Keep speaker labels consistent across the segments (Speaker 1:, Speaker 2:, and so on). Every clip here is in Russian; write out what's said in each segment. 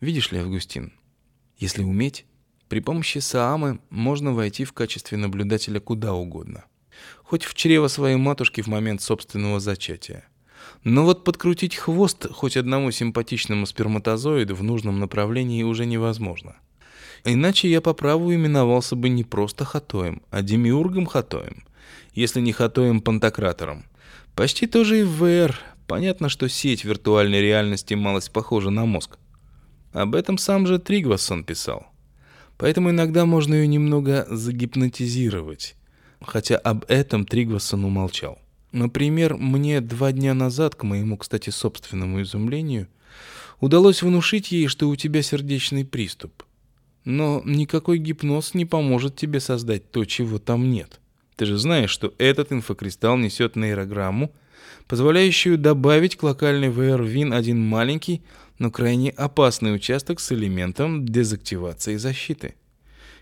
Speaker 1: Видишь ли, Августин, если уметь, при помощи Саамы можно войти в качестве наблюдателя куда угодно. Хоть в чрево своей матушки в момент собственного зачатия. Но вот подкрутить хвост хоть одному симпатичному сперматозоиду в нужном направлении уже невозможно. Иначе я по праву именовался бы не просто Хатоем, а демиургом Хатоем, если не Хатоем Пантократором. Почти тоже и в ВР. Понятно, что сеть виртуальной реальности малость похожа на мозг. Об этом сам же Тригвассон писал. Поэтому иногда можно ее немного загипнотизировать. Хотя об этом Тригвассон умолчал. Например, мне два дня назад, к моему, кстати, собственному изумлению, удалось внушить ей, что у тебя сердечный приступ. Но никакой гипноз не поможет тебе создать то, чего там нет. Ты же знаешь, что этот инфокристалл несет нейрограмму, позволяющую добавить к локальной VR-вин один маленький, но крайне опасный участок с элементом дезактивации защиты.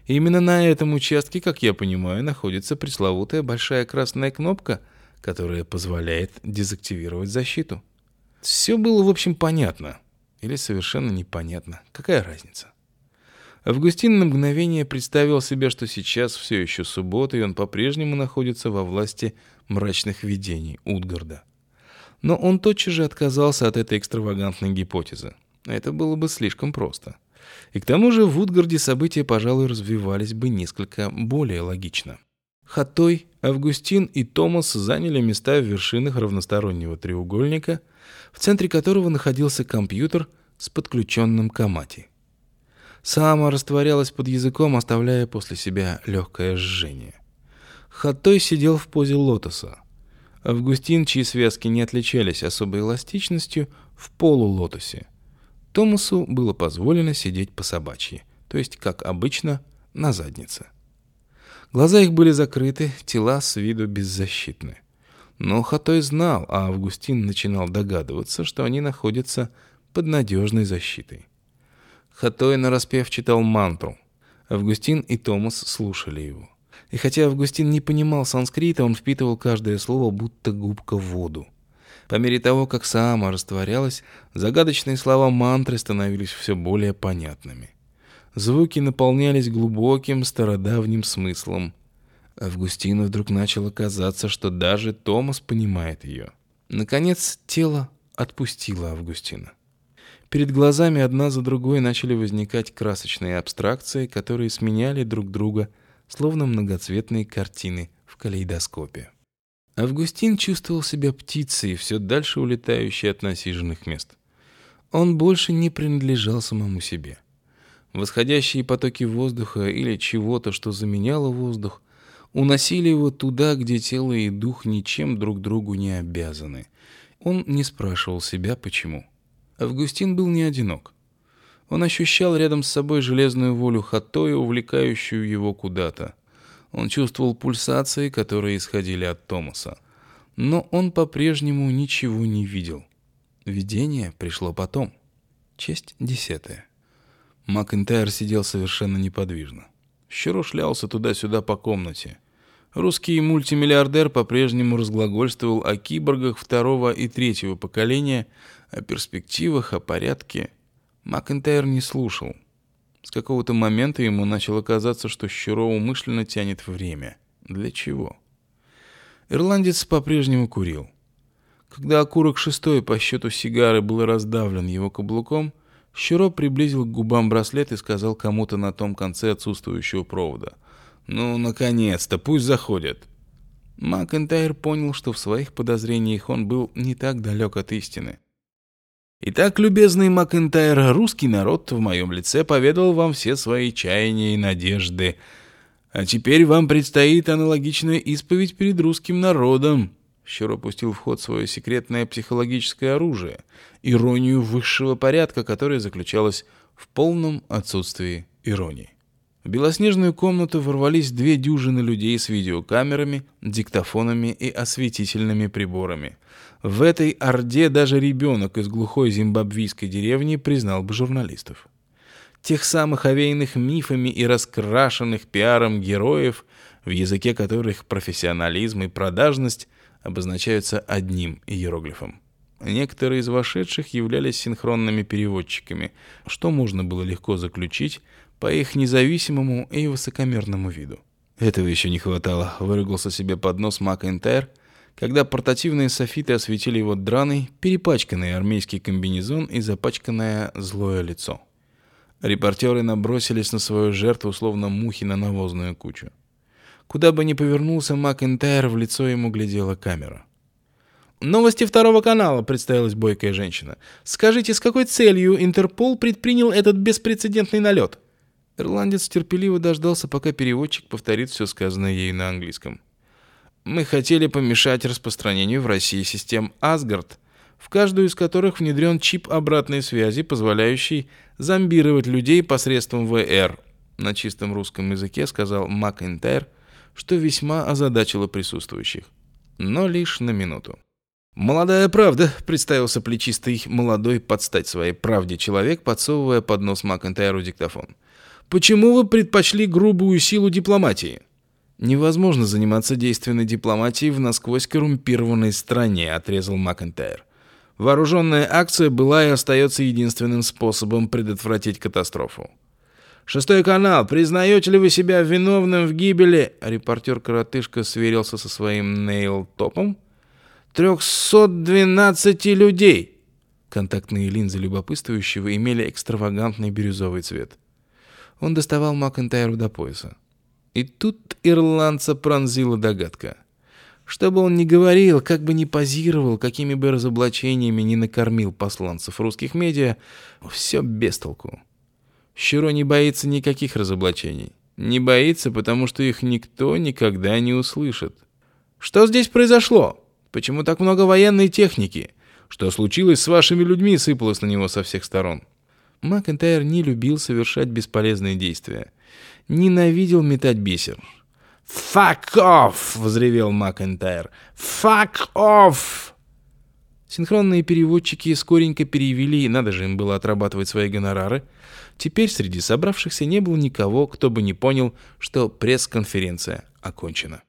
Speaker 1: И именно на этом участке, как я понимаю, находится пресловутая большая красная кнопка, которая позволяет дезактивировать защиту. Все было, в общем, понятно. Или совершенно непонятно. Какая разница? Августин на мгновение представил себе, что сейчас все еще суббота, и он по-прежнему находится во власти мрачных видений Утгарда. Но он тотчас же отказался от этой экстравагантной гипотезы. Это было бы слишком просто. И к тому же в Утгарде события, пожалуй, развивались бы несколько более логично. Хатой, Августин и Томас заняли места в вершинах равностороннего треугольника, в центре которого находился компьютер с подключенным к Амати. Сама растворялась под языком, оставляя после себя легкое жжение. Хатой сидел в позе лотоса. Августин, чьи связки не отличались особой эластичностью, в полулотосе. Томасу было позволено сидеть по собачьи, то есть, как обычно, на заднице. Глаза их были закрыты, тела с виду беззащитны. Но Хатой знал, а Августин начинал догадываться, что они находятся под надежной защитой. Хатой нараспев читал мантру. Августин и Томас слушали его. И хотя Августин не понимал санскрита, он впитывал каждое слово, будто губка в воду. По мере того, как Саама растворялась, загадочные слова мантры становились все более понятными. Звуки наполнялись глубоким стародавним смыслом. Августину вдруг начало казаться, что даже Томас понимает ее. Наконец, тело отпустило Августина. Перед глазами одна за другой начали возникать красочные абстракции, которые сменяли друг друга – словно многоцветные картины в калейдоскопе. Августин чувствовал себя птицей, все дальше улетающей от насиженных мест. Он больше не принадлежал самому себе. Восходящие потоки воздуха или чего-то, что заменяло воздух, уносили его туда, где тело и дух ничем друг другу не обязаны. Он не спрашивал себя, почему. Августин был не одинок. Он ощущал рядом с собой железную волю Хаттоя, увлекающую его куда-то. Он чувствовал пульсации, которые исходили от Томаса. Но он по-прежнему ничего не видел. Видение пришло потом. Часть десятая. Макентайр сидел совершенно неподвижно. Щуро шлялся туда-сюда по комнате. Русский мультимиллиардер по-прежнему разглагольствовал о киборгах второго и третьего поколения, о перспективах, о порядке — Макентайр не слушал. С какого-то момента ему начало казаться, что Щуро умышленно тянет время. Для чего? Ирландец по-прежнему курил. Когда окурок шестой по счету сигары был раздавлен его каблуком, Щуро приблизил к губам браслет и сказал кому-то на том конце отсутствующего провода. «Ну, наконец-то, пусть заходят». Макентайр понял, что в своих подозрениях он был не так далек от истины. Итак, любезный Макентайр, русский народ в моем лице поведал вам все свои чаяния и надежды. А теперь вам предстоит аналогичная исповедь перед русским народом. Щур опустил в ход свое секретное психологическое оружие, иронию высшего порядка, которая заключалась в полном отсутствии иронии. В белоснежную комнату ворвались две дюжины людей с видеокамерами, диктофонами и осветительными приборами. В этой орде даже ребенок из глухой зимбабвийской деревни признал бы журналистов. Тех самых овеянных мифами и раскрашенных пиаром героев, в языке которых профессионализм и продажность обозначаются одним иероглифом. некоторые из вошедших являлись синхронными переводчиками, что можно было легко заключить по их независимому и высокомерному виду. Этого еще не хватало, выругался себе под нос Макэнтайр, когда портативные софиты осветили его драный, перепачканный армейский комбинезон и запачканное злое лицо. Репортеры набросились на свою жертву, словно мухи на навозную кучу. Куда бы ни повернулся Макэнтайр, в лицо ему глядела камера. «Новости второго канала», — представилась бойкая женщина. «Скажите, с какой целью Интерпол предпринял этот беспрецедентный налет?» Ирландец терпеливо дождался, пока переводчик повторит все сказанное ею на английском. «Мы хотели помешать распространению в России систем Асгард, в каждую из которых внедрен чип обратной связи, позволяющий зомбировать людей посредством ВР», на чистом русском языке сказал Макентайр, что весьма озадачило присутствующих. Но лишь на минуту. «Молодая правда», — представился плечистый, молодой, подстать своей правде человек, подсовывая под нос диктофон. Почему вы предпочли грубую силу дипломатии? Невозможно заниматься действенной дипломатией в насквозь коррумпированной стране, отрезал Макентайр. Вооруженная акция была и остается единственным способом предотвратить катастрофу. Шестой канал. Признаете ли вы себя виновным в гибели? Репортер-коротышка сверился со своим нейл-топом. Трехсот двенадцати людей. Контактные линзы любопытствующего имели экстравагантный бирюзовый цвет. Он доставал Макентайру до пояса. И тут ирландца пронзила догадка. Что бы он ни говорил, как бы ни позировал, какими бы разоблачениями ни накормил посланцев русских медиа, все без толку. Щуро не боится никаких разоблачений. Не боится, потому что их никто никогда не услышит. Что здесь произошло? Почему так много военной техники? Что случилось с вашими людьми, сыпалось на него со всех сторон. Макентайр не любил совершать бесполезные действия. Ненавидел метать бисер. «Fuck off!» — взревел Макентайр. «Fuck off!» Синхронные переводчики скоренько перевели, надо же им было отрабатывать свои гонорары. Теперь среди собравшихся не было никого, кто бы не понял, что пресс-конференция окончена.